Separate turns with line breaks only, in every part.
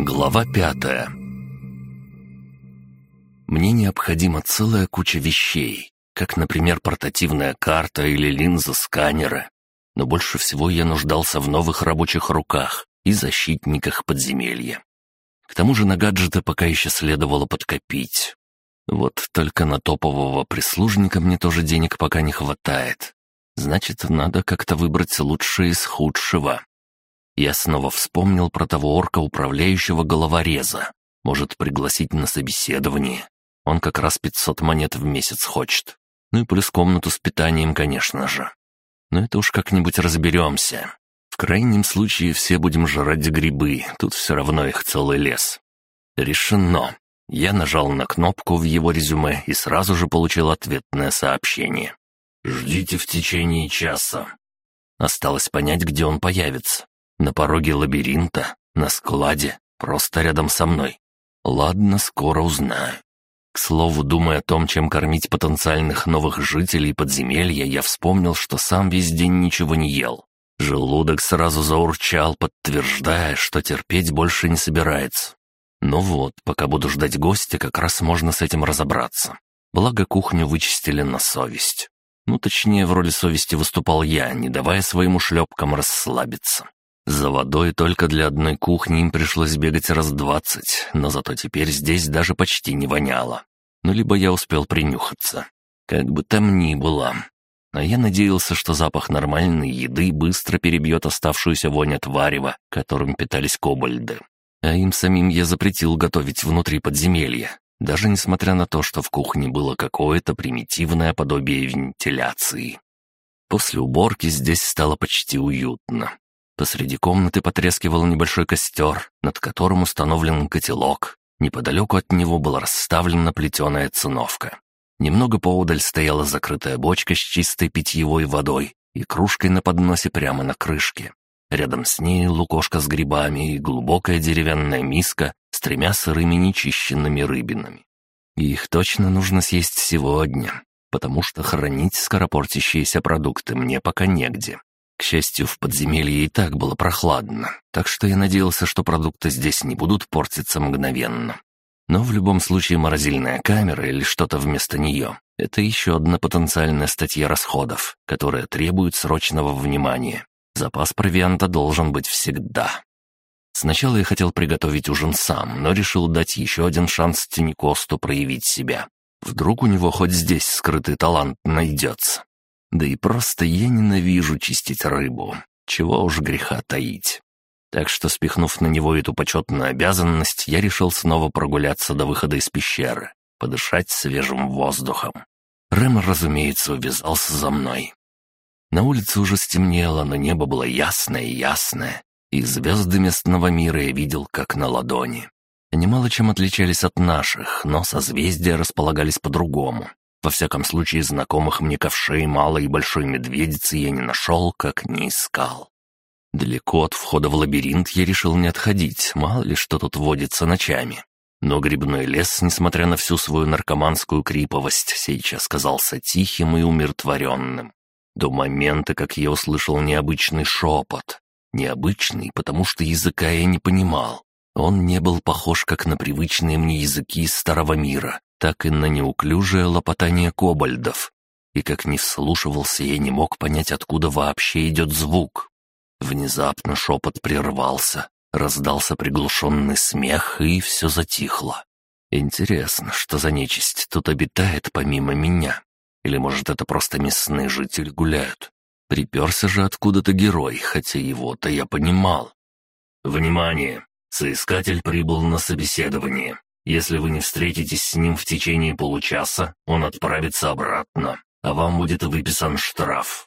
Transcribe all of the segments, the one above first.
Глава пятая Мне необходима целая куча вещей, как, например, портативная карта или линза сканера. Но больше всего я нуждался в новых рабочих руках и защитниках подземелья. К тому же на гаджеты пока еще следовало подкопить. Вот только на топового прислужника мне тоже денег пока не хватает. Значит, надо как-то выбрать лучшее из худшего. Я снова вспомнил про того орка, управляющего головореза. Может, пригласить на собеседование. Он как раз 500 монет в месяц хочет. Ну и плюс комнату с питанием, конечно же. Но это уж как-нибудь разберемся. В крайнем случае все будем жрать грибы, тут все равно их целый лес. Решено. Я нажал на кнопку в его резюме и сразу же получил ответное сообщение. «Ждите в течение часа». Осталось понять, где он появится. На пороге лабиринта, на складе, просто рядом со мной. Ладно, скоро узнаю. К слову, думая о том, чем кормить потенциальных новых жителей подземелья, я вспомнил, что сам весь день ничего не ел. Желудок сразу заурчал, подтверждая, что терпеть больше не собирается. Ну вот, пока буду ждать гостя, как раз можно с этим разобраться. Благо кухню вычистили на совесть. Ну, точнее, в роли совести выступал я, не давая своим шлепкам расслабиться. За водой только для одной кухни им пришлось бегать раз двадцать, но зато теперь здесь даже почти не воняло. Ну, либо я успел принюхаться. Как бы там ни было. А я надеялся, что запах нормальной еды быстро перебьет оставшуюся вонь от варева, которым питались кобальды. А им самим я запретил готовить внутри подземелья, даже несмотря на то, что в кухне было какое-то примитивное подобие вентиляции. После уборки здесь стало почти уютно. Посреди комнаты потрескивал небольшой костер, над которым установлен котелок. Неподалеку от него была расставлена плетеная циновка. Немного поодаль стояла закрытая бочка с чистой питьевой водой и кружкой на подносе прямо на крышке. Рядом с ней лукошка с грибами и глубокая деревянная миска с тремя сырыми нечищенными рыбинами. их точно нужно съесть сегодня, потому что хранить скоропортящиеся продукты мне пока негде. К счастью, в подземелье и так было прохладно, так что я надеялся, что продукты здесь не будут портиться мгновенно. Но в любом случае морозильная камера или что-то вместо нее — это еще одна потенциальная статья расходов, которая требует срочного внимания. Запас провианта должен быть всегда. Сначала я хотел приготовить ужин сам, но решил дать еще один шанс Тинекосту проявить себя. Вдруг у него хоть здесь скрытый талант найдется. Да и просто я ненавижу чистить рыбу. Чего уж греха таить. Так что, спихнув на него эту почетную обязанность, я решил снова прогуляться до выхода из пещеры, подышать свежим воздухом. Рэм, разумеется, увязался за мной. На улице уже стемнело, но небо было ясное-ясное, и звезды местного мира я видел как на ладони. Они мало чем отличались от наших, но созвездия располагались по-другому. Во всяком случае, знакомых мне ковшей малой и большой медведицы я не нашел, как не искал. Далеко от входа в лабиринт я решил не отходить, мало ли что тут водится ночами. Но грибной лес, несмотря на всю свою наркоманскую криповость, сейчас казался тихим и умиротворенным. До момента, как я услышал необычный шепот. Необычный, потому что языка я не понимал. Он не был похож как на привычные мне языки из старого мира, так и на неуклюжее лопотание кобальдов. И как не вслушивался, я не мог понять, откуда вообще идет звук. Внезапно шепот прервался, раздался приглушенный смех, и все затихло. Интересно, что за нечисть тут обитает помимо меня? Или, может, это просто местные жители гуляют? Приперся же откуда-то герой, хотя его-то я понимал. «Внимание! Соискатель прибыл на собеседование. Если вы не встретитесь с ним в течение получаса, он отправится обратно, а вам будет выписан штраф».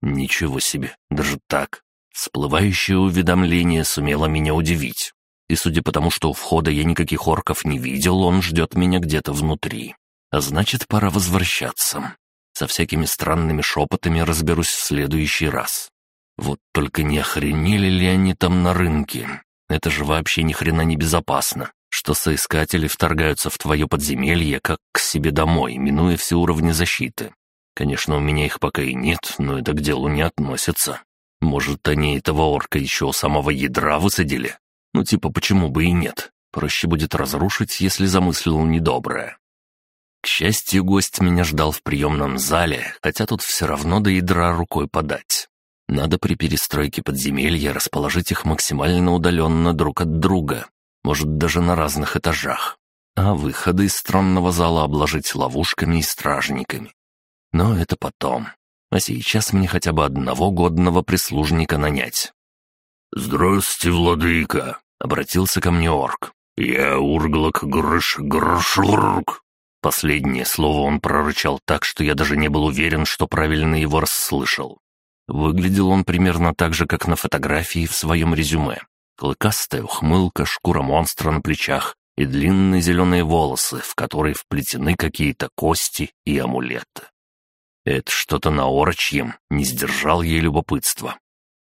Ничего себе, даже так. Всплывающее уведомление сумело меня удивить. И судя по тому, что у входа я никаких орков не видел, он ждет меня где-то внутри. А значит, пора возвращаться. Со всякими странными шепотами разберусь в следующий раз. Вот только не охренели ли они там на рынке? Это же вообще ни хрена не безопасно что соискатели вторгаются в твое подземелье как к себе домой, минуя все уровни защиты. Конечно, у меня их пока и нет, но это к делу не относится. Может, они этого орка еще у самого ядра высадили? Ну типа почему бы и нет? Проще будет разрушить, если замыслил недоброе. К счастью, гость меня ждал в приемном зале, хотя тут все равно до ядра рукой подать. Надо при перестройке подземелья расположить их максимально удаленно друг от друга, может, даже на разных этажах, а выходы из странного зала обложить ловушками и стражниками. Но это потом. А сейчас мне хотя бы одного годного прислужника нанять.
«Здрасте, владыка!» — обратился ко мне орк. «Я Урглок Грыш Грышург!»
Последнее слово он прорычал так, что я даже не был уверен, что правильно его расслышал. Выглядел он примерно так же, как на фотографии в своем резюме. Клыкастая ухмылка, шкура монстра на плечах и длинные зеленые волосы, в которые вплетены какие-то кости и амулеты. Это что-то на орочьем, не сдержал ей любопытства.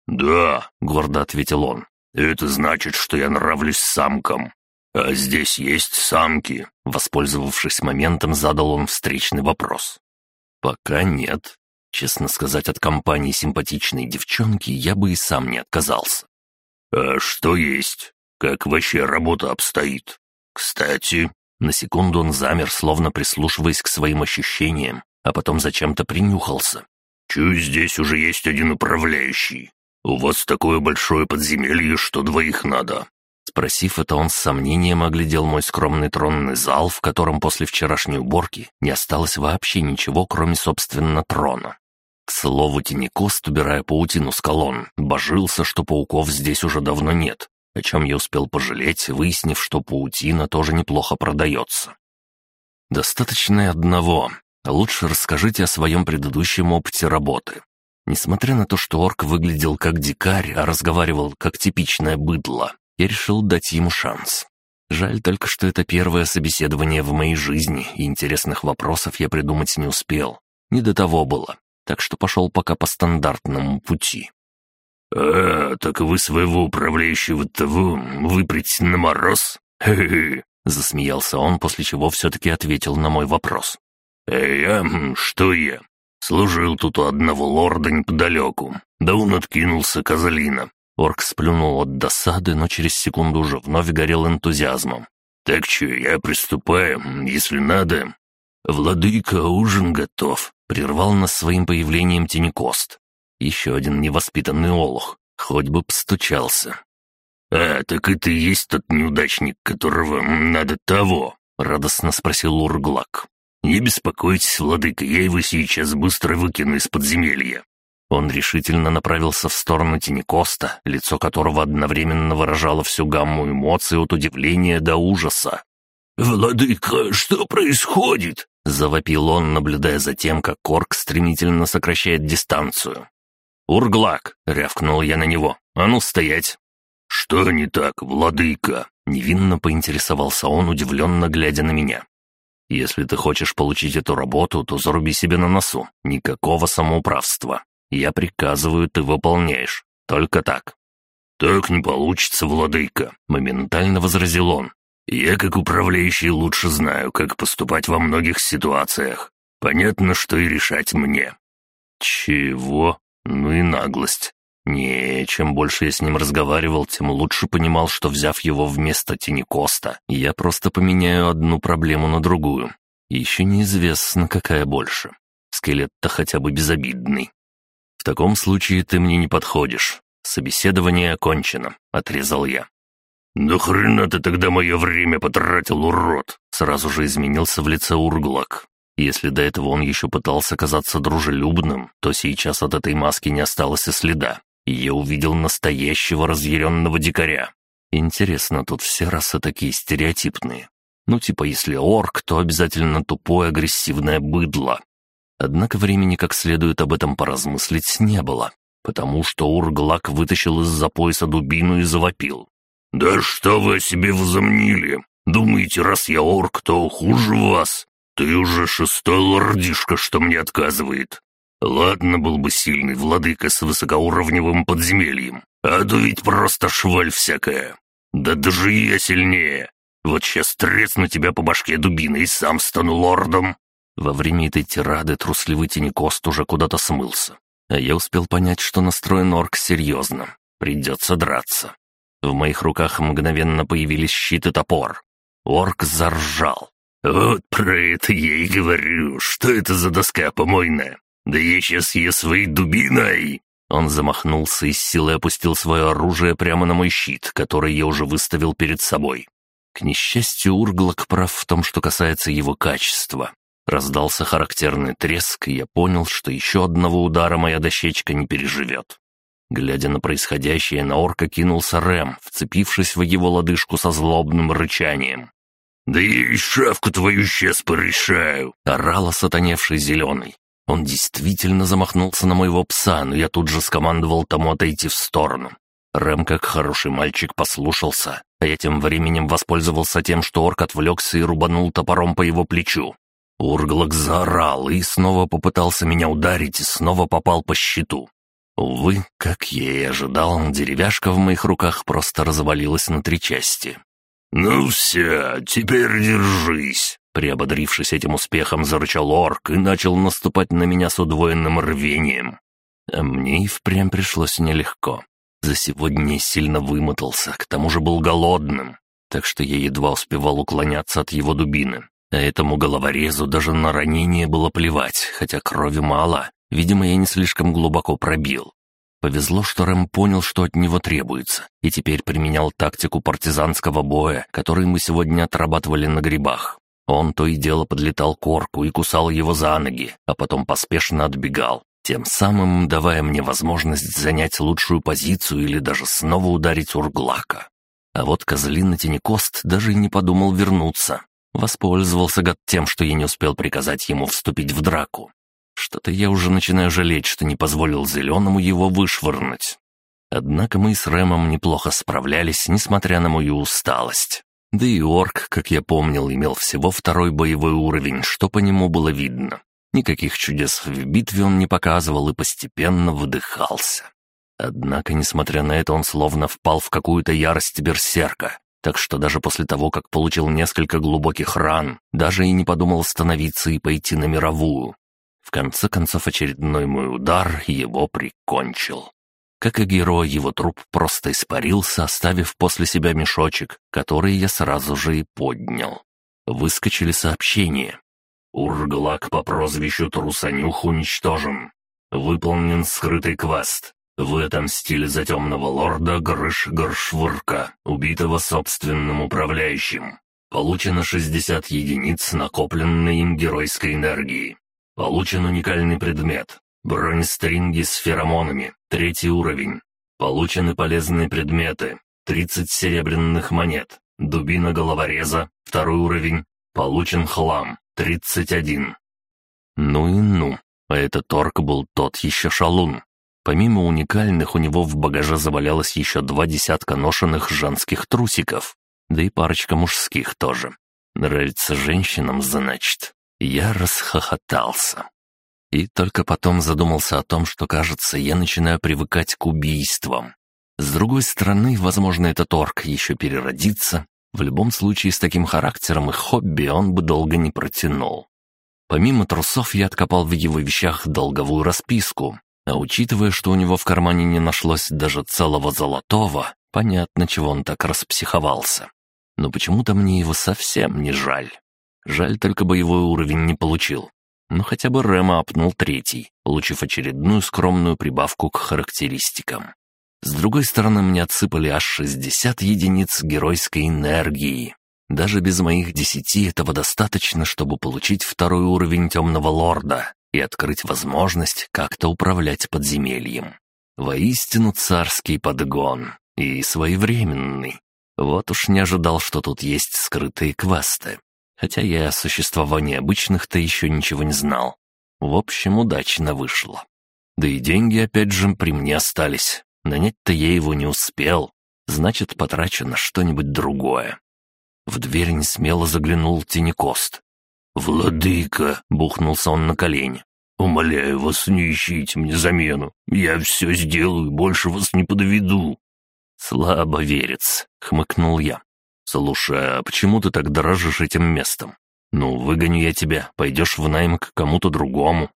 «Да», — гордо ответил он, — «это значит, что я нравлюсь самкам. «А здесь есть самки?» Воспользовавшись моментом, задал он встречный вопрос.
«Пока нет. Честно сказать, от компании симпатичной девчонки я бы и сам не отказался».
«А что есть? Как вообще работа обстоит? Кстати...»
На секунду он замер, словно прислушиваясь к своим ощущениям, а потом зачем-то принюхался.
«Чую, здесь уже есть один управляющий. У вас такое большое подземелье, что двоих надо.
Спросив это, он с сомнением оглядел мой скромный тронный зал, в котором после вчерашней уборки не осталось вообще ничего, кроме, собственно, трона. К слову, Тинекост, убирая паутину с колонн, божился, что пауков здесь уже давно нет, о чем я успел пожалеть, выяснив, что паутина тоже неплохо продается. Достаточно и одного. Лучше расскажите о своем предыдущем опыте работы. Несмотря на то, что орк выглядел как дикарь, а разговаривал как типичное быдло, я решил дать ему шанс. Жаль только, что это первое собеседование в моей жизни, и интересных вопросов я придумать не успел. Не до того было, так что пошел пока по стандартному пути.
«А, так вы своего управляющего того выпрете на мороз? Хе-хе!»
Засмеялся он, после чего все-таки ответил на мой вопрос.
«А я? Что я? Служил тут у одного лорда неподалеку. Да он откинулся, козлина.
Орк сплюнул от досады, но через секунду уже вновь горел энтузиазмом.
«Так что, я приступаю, если надо». «Владыка, ужин готов», — прервал нас своим появлением Тинекост.
Еще один невоспитанный олух, хоть бы постучался.
«А, так это и есть тот неудачник, которого надо того?» — радостно спросил Урглак. «Не беспокойтесь, владыка, я его сейчас быстро выкину из подземелья.
Он решительно направился в сторону Тинекоста, лицо которого одновременно выражало всю гамму эмоций от удивления до ужаса.
«Владыка, что происходит?» — завопил он, наблюдая за тем, как Корк стремительно сокращает дистанцию.
«Урглак!» — рявкнул я на него. «А ну, стоять!»
«Что не так, владыка?» — невинно поинтересовался он, удивленно глядя на меня.
«Если ты хочешь получить эту работу, то заруби себе на носу. Никакого самоуправства. Я приказываю, ты выполняешь. Только так».
«Так не получится, владыка», — моментально возразил он. «Я, как управляющий, лучше знаю, как поступать во многих ситуациях. Понятно, что и решать мне».
«Чего? Ну и наглость. Не, чем больше я с ним разговаривал, тем лучше понимал, что, взяв его вместо тени Коста, я просто поменяю одну проблему на другую. еще неизвестно, какая больше. Скелет-то хотя бы безобидный. «В таком случае ты мне не подходишь. Собеседование окончено», — отрезал я.
«Да хрена ты тогда мое время потратил, урод!»
Сразу же изменился в лице Урглак. Если до этого он еще пытался казаться дружелюбным, то сейчас от этой маски не осталось и следа. И я увидел настоящего разъяренного дикаря. Интересно, тут все расы такие стереотипные. Ну, типа, если орк, то обязательно тупое агрессивное быдло. Однако времени как следует об этом поразмыслить не было, потому что Урглак вытащил из-за пояса дубину и завопил.
«Да что вы о себе возомнили? Думаете, раз я орк, то хуже вас? Ты уже шестой лордишка, что мне отказывает. Ладно, был бы сильный владыка с высокоуровневым подземельем, а то ведь просто шваль всякая. Да даже я сильнее. Вот сейчас тресну тебя по башке дубиной и сам стану лордом.
Во время этой тирады трусливый Тинекост уже куда-то смылся. А я успел понять, что настроен орк серьезно. Придется драться. В моих руках мгновенно появились щит и топор. Орк заржал.
«Вот про это я и говорю. Что это за доска помойная? Да я сейчас ее своей дубиной!»
Он замахнулся и с силой опустил свое оружие прямо на мой щит, который я уже выставил перед собой. К несчастью, Урглок прав в том, что касается его качества. Раздался характерный треск, и я понял, что еще одного удара моя дощечка не переживет. Глядя на происходящее, на орка кинулся Рэм, вцепившись в его лодыжку со злобным рычанием.
«Да я и шавку твою сейчас порешаю!»
— орал осатаневший зеленый. Он действительно замахнулся на моего пса, но я тут же скомандовал тому отойти в сторону. Рэм, как хороший мальчик, послушался, а я тем временем воспользовался тем, что орк отвлекся и рубанул топором по его плечу. Урглок заорал и снова попытался меня ударить и снова попал по щиту. Увы, как я и ожидал, деревяшка в моих руках просто развалилась на три части.
«Ну все, теперь держись!»
Приободрившись этим успехом, зарычал орк и начал наступать на меня с удвоенным рвением. А мне и впрямь пришлось нелегко. За сегодня сильно вымотался, к тому же был голодным, так что я едва успевал уклоняться от его дубины. А этому головорезу даже на ранение было плевать, хотя крови мало, Видимо, я не слишком глубоко пробил. Повезло, что Рэм понял, что от него требуется, и теперь применял тактику партизанского боя, который мы сегодня отрабатывали на грибах. Он то и дело подлетал к орку и кусал его за ноги, а потом поспешно отбегал, тем самым давая мне возможность занять лучшую позицию или даже снова ударить урглака. А вот козлина Тенекост даже и не подумал вернуться. Воспользовался гад тем, что я не успел приказать ему вступить в драку. Что-то я уже начинаю жалеть, что не позволил Зеленому его вышвырнуть. Однако мы с Рэмом неплохо справлялись, несмотря на мою усталость. Да и орк, как я помнил, имел всего второй боевой уровень, что по нему было видно. Никаких чудес в битве он не показывал и постепенно выдыхался. Однако, несмотря на это, он словно впал в какую-то ярость берсерка, так что даже после того, как получил несколько глубоких ран, даже и не подумал остановиться и пойти на мировую. В конце концов, очередной мой удар его прикончил. Как и герой, его труп просто испарился, оставив после себя мешочек, который я сразу же и поднял. Выскочили сообщения.
«Урглак по прозвищу Трусанюх уничтожен. Выполнен скрытый квест. Вы отомстили за темного лорда Грыш-Горшвырка, убитого собственным управляющим. Получено 60 единиц накопленной им геройской энергии. Получен уникальный предмет. Бронестринги с феромонами. Третий уровень. Получены полезные предметы. 30 серебряных монет. Дубина головореза. Второй уровень. Получен хлам. 31.
Ну и ну. А этот орк был тот еще шалун. Помимо уникальных, у него в багаже завалялось еще два десятка ношенных женских трусиков. Да и парочка мужских тоже. Нравится женщинам, значит. Я расхохотался. И только потом задумался о том, что, кажется, я начинаю привыкать к убийствам. С другой стороны, возможно, этот орк еще переродится. В любом случае, с таким характером и хобби он бы долго не протянул. Помимо трусов, я откопал в его вещах долговую расписку. А учитывая, что у него в кармане не нашлось даже целого золотого, понятно, чего он так распсиховался. Но почему-то мне его совсем не жаль. Жаль, только боевой уровень не получил. Но хотя бы Рэма апнул третий, получив очередную скромную прибавку к характеристикам. С другой стороны, мне отсыпали аж 60 единиц геройской энергии. Даже без моих десяти этого достаточно, чтобы получить второй уровень Темного Лорда и открыть возможность как-то управлять подземельем. Воистину царский подгон и своевременный. Вот уж не ожидал, что тут есть скрытые квесты хотя я о существовании обычных-то еще ничего не знал. В общем, удачно вышло. Да и деньги опять же при мне остались. Нанять-то я его не успел, значит, потрачу на что-нибудь другое. В дверь не смело заглянул Тинекост.
«Владыка!»
— бухнулся он на колени.
«Умоляю вас, не ищите мне замену. Я все сделаю, больше вас не подведу».
«Слабо верец», — хмыкнул я. «Слушай, а почему ты так дорожишь этим местом? Ну, выгоню я тебя, пойдешь в найм к кому-то другому».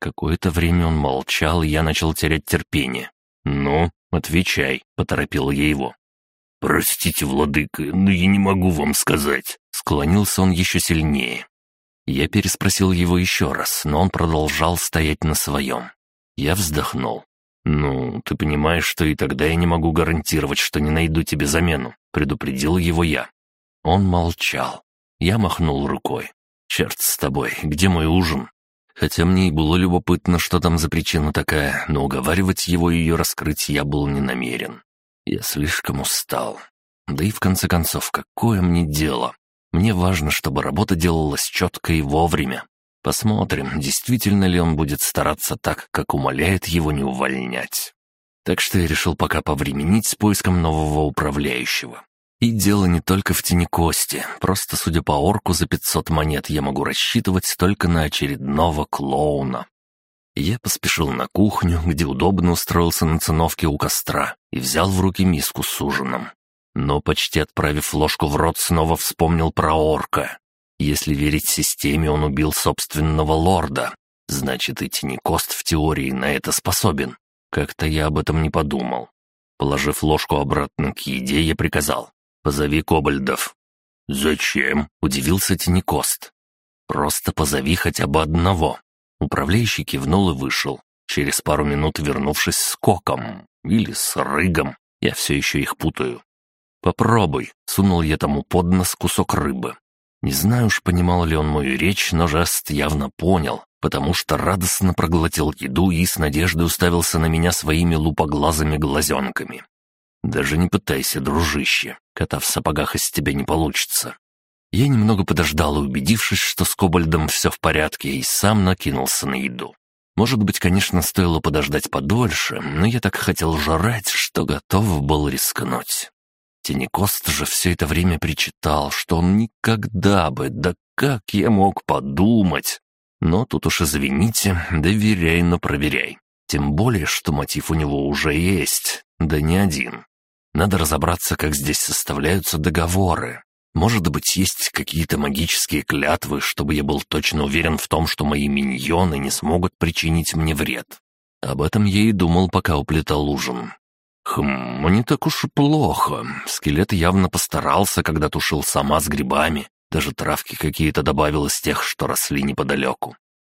Какое-то время он молчал, и я начал терять терпение. «Ну, отвечай», — поторопил я его.
«Простите, владыка, но я не могу вам сказать».
Склонился он еще сильнее. Я переспросил его еще раз, но он продолжал стоять на своем. Я вздохнул. «Ну, ты понимаешь, что и тогда я не могу гарантировать, что не найду тебе замену», — предупредил его я. Он молчал. Я махнул рукой. «Черт с тобой, где мой ужин?» Хотя мне и было любопытно, что там за причина такая, но уговаривать его ее раскрыть я был не намерен. Я слишком устал. Да и в конце концов, какое мне дело? Мне важно, чтобы работа делалась четко и вовремя. Посмотрим, действительно ли он будет стараться так, как умоляет его не увольнять. Так что я решил пока повременить с поиском нового управляющего. И дело не только в тени кости. Просто, судя по орку, за 500 монет я могу рассчитывать только на очередного клоуна. Я поспешил на кухню, где удобно устроился на циновке у костра, и взял в руки миску с ужином. Но, почти отправив ложку в рот, снова вспомнил про орка. Если верить системе, он убил собственного лорда. Значит, и Тинекост в теории на это способен. Как-то я об этом не подумал. Положив ложку обратно к еде, я приказал. «Позови кобальдов».
«Зачем?»
— удивился Тинекост. «Просто позови хотя бы одного». Управляющий кивнул и вышел, через пару минут вернувшись с коком или с рыгом. Я все еще их путаю. «Попробуй», — сунул я тому под нос кусок рыбы. Не знаю уж, понимал ли он мою речь, но жест явно понял, потому что радостно проглотил еду и с надеждой уставился на меня своими лупоглазыми глазенками. «Даже не пытайся, дружище, кота в сапогах из тебя не получится». Я немного подождал и, убедившись, что с Кобальдом все в порядке, и сам накинулся на еду. Может быть, конечно, стоило подождать подольше, но я так хотел жрать, что готов был рискнуть. Тенекост же все это время причитал, что он никогда бы, да как я мог подумать. Но тут уж извините, доверяй, но проверяй. Тем более, что мотив у него уже есть, да не один. Надо разобраться, как здесь составляются договоры. Может быть, есть какие-то магические клятвы, чтобы я был точно уверен в том, что мои миньоны не смогут причинить мне вред. Об этом я и думал, пока уплетал ужин. Хм, не так уж и плохо. Скелет явно постарался, когда тушил сама с грибами. Даже травки какие-то добавил из тех, что росли неподалеку.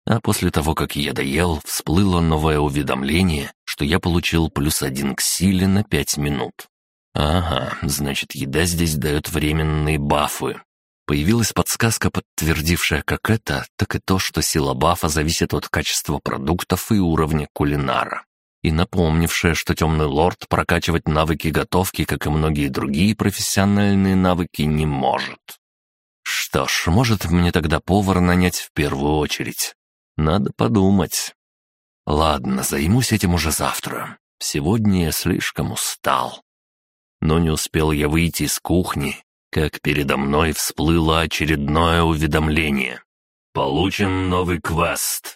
А после того, как я доел, всплыло новое уведомление, что я получил плюс один к силе на пять минут. Ага, значит, еда здесь дает временные бафы. Появилась подсказка, подтвердившая как это, так и то, что сила бафа зависит от качества продуктов и уровня кулинара и напомнившая, что темный лорд прокачивать навыки готовки, как и многие другие профессиональные навыки, не может. Что ж, может мне тогда повар нанять в первую очередь. Надо подумать. Ладно, займусь этим уже завтра. Сегодня я слишком устал. Но не успел я выйти из кухни, как передо мной всплыло очередное уведомление. «Получен новый квест.